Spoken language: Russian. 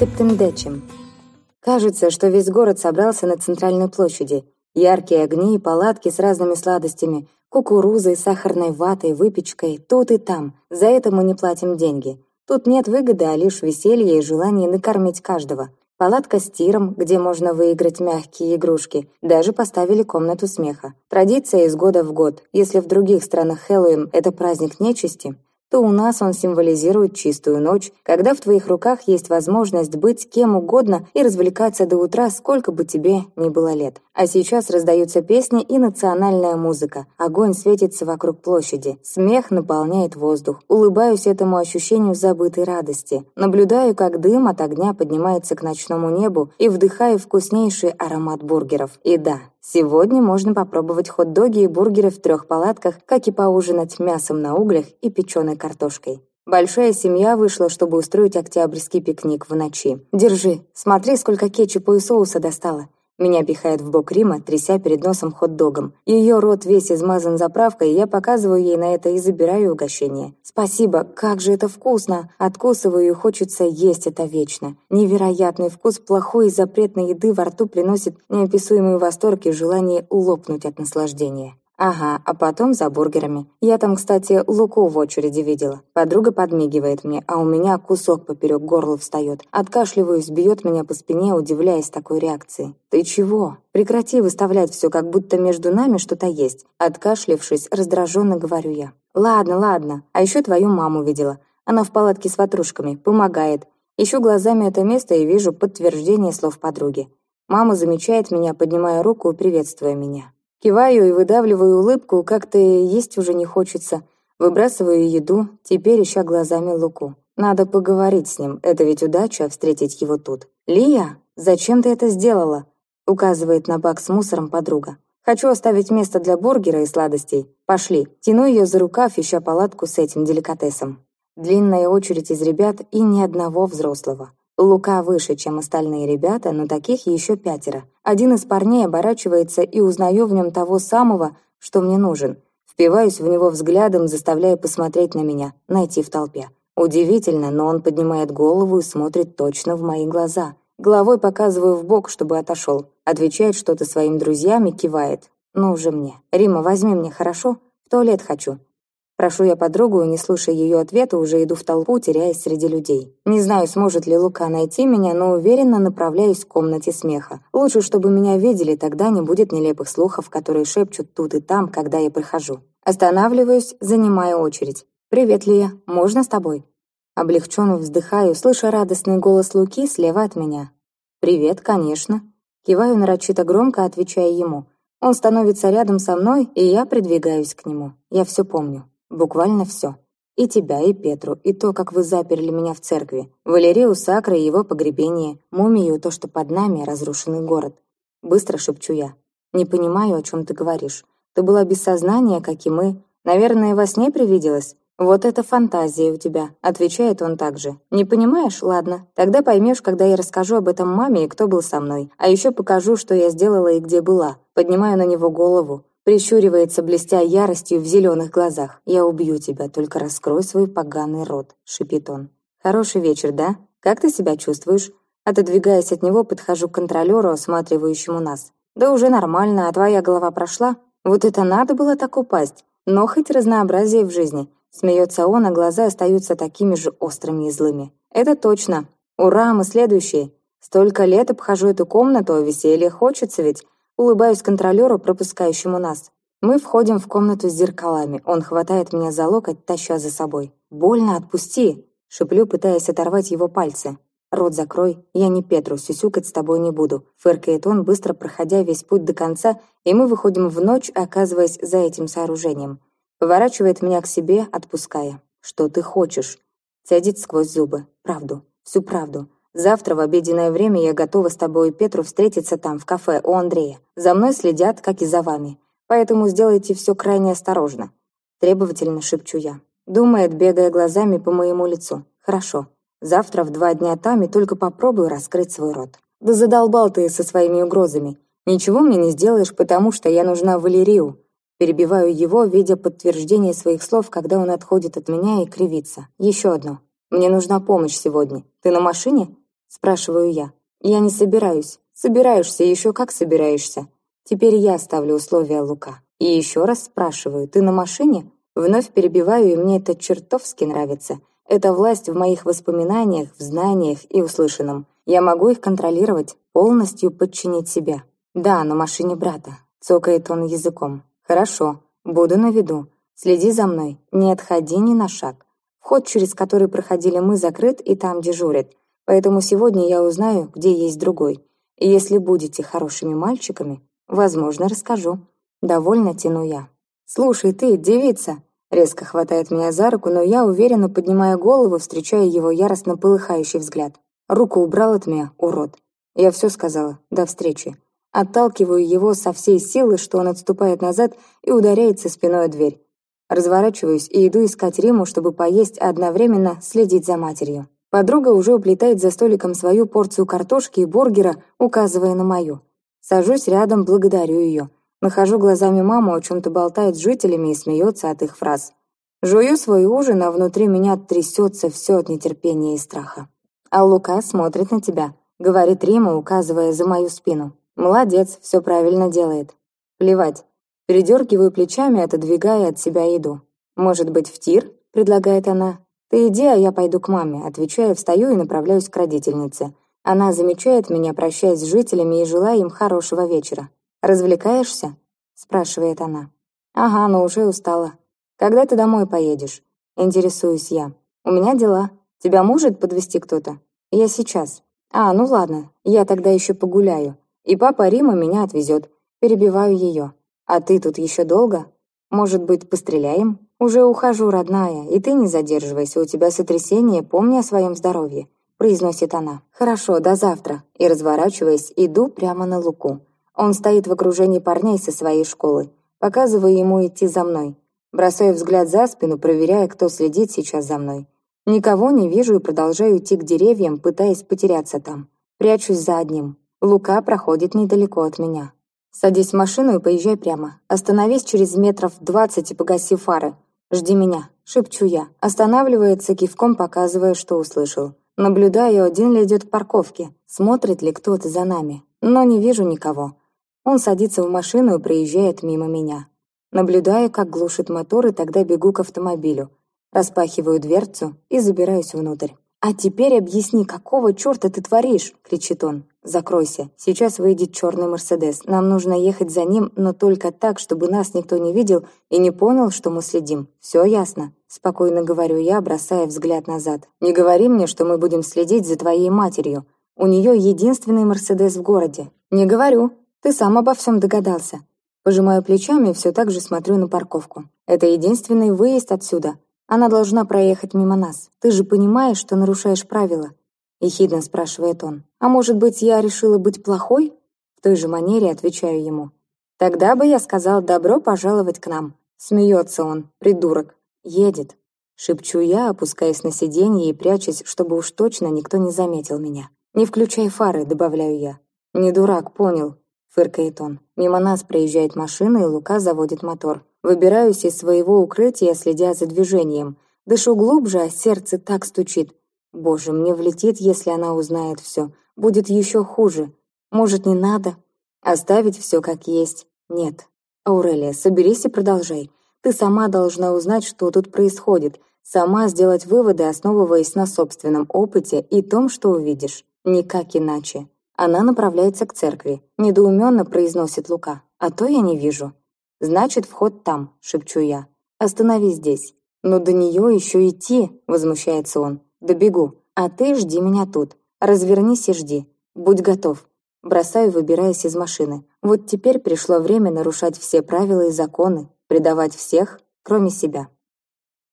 Септемдечем. Кажется, что весь город собрался на центральной площади. Яркие огни и палатки с разными сладостями, кукурузой, сахарной ватой, выпечкой, тут и там. За это мы не платим деньги. Тут нет выгоды, а лишь веселье и желание накормить каждого. Палатка с тиром, где можно выиграть мягкие игрушки. Даже поставили комнату смеха. Традиция из года в год. Если в других странах Хэллоуин – это праздник нечисти, то у нас он символизирует чистую ночь, когда в твоих руках есть возможность быть кем угодно и развлекаться до утра, сколько бы тебе ни было лет. А сейчас раздаются песни и национальная музыка. Огонь светится вокруг площади. Смех наполняет воздух. Улыбаюсь этому ощущению забытой радости. Наблюдаю, как дым от огня поднимается к ночному небу и вдыхаю вкуснейший аромат бургеров. И да, Сегодня можно попробовать хот-доги и бургеры в трех палатках, как и поужинать мясом на углях и печеной картошкой. Большая семья вышла, чтобы устроить октябрьский пикник в ночи. «Держи, смотри, сколько кетчупа и соуса достала. Меня пихает в бок Рима, тряся перед носом хот-догом. Ее рот весь измазан заправкой, и я показываю ей на это и забираю угощение. «Спасибо, как же это вкусно!» Откусываю и хочется есть это вечно. Невероятный вкус плохой и запретной еды во рту приносит неописуемый восторг и желание лопнуть от наслаждения. Ага, а потом за бургерами. Я там, кстати, Луку в очереди видела. Подруга подмигивает мне, а у меня кусок поперек горла встает. Откашливаюсь, бьет меня по спине, удивляясь такой реакции. «Ты чего? Прекрати выставлять все, как будто между нами что-то есть». Откашлившись, раздраженно говорю я. «Ладно, ладно. А еще твою маму видела. Она в палатке с ватрушками. Помогает. Ищу глазами это место и вижу подтверждение слов подруги. Мама замечает меня, поднимая руку и приветствуя меня. Киваю и выдавливаю улыбку, как-то есть уже не хочется. Выбрасываю еду, теперь ища глазами Луку. Надо поговорить с ним, это ведь удача встретить его тут. «Лия, зачем ты это сделала?» указывает на бак с мусором подруга. «Хочу оставить место для бургера и сладостей. Пошли». Тяну ее за рукав, ища палатку с этим деликатесом. Длинная очередь из ребят и ни одного взрослого. Лука выше, чем остальные ребята, но таких еще пятеро. Один из парней оборачивается и узнаю в нем того самого, что мне нужен. Впиваюсь в него взглядом, заставляя посмотреть на меня, найти в толпе. Удивительно, но он поднимает голову и смотрит точно в мои глаза. Головой показываю в бок, чтобы отошел. Отвечает что-то своим друзьям и кивает. Ну уже мне. «Рима, возьми мне, хорошо? В туалет хочу». Прошу я подругу, не слушая ее ответа, уже иду в толпу, теряясь среди людей. Не знаю, сможет ли Лука найти меня, но уверенно направляюсь к комнате смеха. Лучше, чтобы меня видели, тогда не будет нелепых слухов, которые шепчут тут и там, когда я прихожу. Останавливаюсь, занимая очередь. «Привет, Лия, можно с тобой?» Облегченно вздыхаю, слыша радостный голос Луки слева от меня. «Привет, конечно». Киваю нарочито громко, отвечая ему. Он становится рядом со мной, и я придвигаюсь к нему. Я все помню. Буквально все. И тебя, и Петру, и то, как вы заперли меня в церкви. Валерию Сакра и его погребение, мумию, то, что под нами разрушенный город. Быстро шепчу я. Не понимаю, о чем ты говоришь. Ты была без сознания, как и мы. Наверное, во сне привиделась? «Вот это фантазия у тебя», — отвечает он также. «Не понимаешь? Ладно. Тогда поймешь, когда я расскажу об этом маме и кто был со мной. А еще покажу, что я сделала и где была». Поднимаю на него голову. Прищуривается, блестя яростью в зеленых глазах. «Я убью тебя, только раскрой свой поганый рот», — шипит он. «Хороший вечер, да? Как ты себя чувствуешь?» Отодвигаясь от него, подхожу к контролеру, осматривающему нас. «Да уже нормально, а твоя голова прошла? Вот это надо было так упасть. Но хоть разнообразие в жизни». Смеется он, а глаза остаются такими же острыми и злыми. «Это точно. Ура, мы следующие. Столько лет обхожу эту комнату, а веселье хочется ведь. Улыбаюсь контролеру, пропускающему нас. Мы входим в комнату с зеркалами. Он хватает меня за локоть, таща за собой. «Больно, отпусти!» Шиплю, пытаясь оторвать его пальцы. «Рот закрой, я не Петру, сюсюкать с тобой не буду», фыркает он, быстро проходя весь путь до конца, и мы выходим в ночь, оказываясь за этим сооружением. Поворачивает меня к себе, отпуская. «Что ты хочешь?» Цедит сквозь зубы. «Правду, всю правду. Завтра в обеденное время я готова с тобой и Петру встретиться там, в кафе, у Андрея. За мной следят, как и за вами. Поэтому сделайте все крайне осторожно». Требовательно шепчу я. Думает, бегая глазами по моему лицу. «Хорошо. Завтра в два дня там и только попробую раскрыть свой рот». «Да задолбал ты со своими угрозами. Ничего мне не сделаешь, потому что я нужна Валерию». Перебиваю его, видя подтверждение своих слов, когда он отходит от меня и кривится. Еще одно. «Мне нужна помощь сегодня. Ты на машине?» Спрашиваю я. «Я не собираюсь». «Собираешься, еще как собираешься». Теперь я ставлю условия Лука. И еще раз спрашиваю, ты на машине? Вновь перебиваю, и мне это чертовски нравится. Это власть в моих воспоминаниях, в знаниях и услышанном. Я могу их контролировать, полностью подчинить себе. Да, на машине брата. Цокает он языком. Хорошо, буду на виду. Следи за мной, не отходи ни на шаг. Вход, через который проходили мы, закрыт и там дежурит. Поэтому сегодня я узнаю, где есть другой. И если будете хорошими мальчиками, возможно, расскажу. Довольно тяну я. «Слушай, ты, девица!» Резко хватает меня за руку, но я уверенно поднимаю голову, встречая его яростно полыхающий взгляд. Руку убрал от меня, урод. Я все сказала. До встречи. Отталкиваю его со всей силы, что он отступает назад и ударяется спиной о дверь. Разворачиваюсь и иду искать Риму, чтобы поесть, а одновременно следить за матерью. Подруга уже уплетает за столиком свою порцию картошки и бургера, указывая на мою. Сажусь рядом, благодарю ее. Нахожу глазами маму, о чем-то болтает с жителями и смеется от их фраз. Жую свой ужин, а внутри меня трясется все от нетерпения и страха. А Лука смотрит на тебя, говорит Рима, указывая за мою спину. Молодец, все правильно делает. Плевать. Передергиваю плечами, отодвигая от себя еду. «Может быть, в тир?» — предлагает она. «Ты иди, а я пойду к маме», отвечаю, встаю и направляюсь к родительнице. Она замечает меня, прощаясь с жителями и желая им хорошего вечера. «Развлекаешься?» — спрашивает она. «Ага, но уже устала. Когда ты домой поедешь?» Интересуюсь я. «У меня дела. Тебя может подвести кто-то?» «Я сейчас». «А, ну ладно, я тогда еще погуляю. И папа Рима меня отвезет. Перебиваю ее. А ты тут еще долго? Может быть, постреляем?» «Уже ухожу, родная, и ты не задерживайся, у тебя сотрясение, помни о своем здоровье», произносит она. «Хорошо, до завтра». И, разворачиваясь, иду прямо на Луку. Он стоит в окружении парней со своей школы. Показываю ему идти за мной. Бросаю взгляд за спину, проверяя, кто следит сейчас за мной. Никого не вижу и продолжаю идти к деревьям, пытаясь потеряться там. Прячусь за одним. Лука проходит недалеко от меня. «Садись в машину и поезжай прямо. Остановись через метров двадцать и погаси фары. «Жди меня», — шепчу я. Останавливается, кивком показывая, что услышал. Наблюдаю, один ли идет к парковке, смотрит ли кто-то за нами. Но не вижу никого. Он садится в машину и проезжает мимо меня. Наблюдаю, как глушит мотор, и тогда бегу к автомобилю. Распахиваю дверцу и забираюсь внутрь. «А теперь объясни, какого черта ты творишь?» — кричит он. «Закройся. Сейчас выйдет черный Мерседес. Нам нужно ехать за ним, но только так, чтобы нас никто не видел и не понял, что мы следим. Все ясно?» Спокойно говорю я, бросая взгляд назад. «Не говори мне, что мы будем следить за твоей матерью. У нее единственный Мерседес в городе». «Не говорю. Ты сам обо всем догадался». Пожимаю плечами и все так же смотрю на парковку. «Это единственный выезд отсюда. Она должна проехать мимо нас. Ты же понимаешь, что нарушаешь правила?» Ехидно спрашивает он. «А может быть, я решила быть плохой?» В той же манере отвечаю ему. «Тогда бы я сказал добро пожаловать к нам». Смеется он, придурок. Едет. Шепчу я, опускаясь на сиденье и прячась, чтобы уж точно никто не заметил меня. «Не включай фары», — добавляю я. «Не дурак, понял», — фыркает он. Мимо нас проезжает машина, и Лука заводит мотор. Выбираюсь из своего укрытия, следя за движением. Дышу глубже, а сердце так стучит. Боже, мне влетит, если она узнает все. Будет еще хуже. Может, не надо? Оставить все как есть? Нет. Аурелия, соберись и продолжай. Ты сама должна узнать, что тут происходит. Сама сделать выводы, основываясь на собственном опыте и том, что увидишь. Никак иначе. Она направляется к церкви. Недоуменно произносит Лука. А то я не вижу. «Значит, вход там», — шепчу я. «Останови здесь». «Но до нее еще идти», — возмущается он. «Добегу. А ты жди меня тут. Развернись и жди. Будь готов». Бросаю, выбираясь из машины. Вот теперь пришло время нарушать все правила и законы, предавать всех, кроме себя.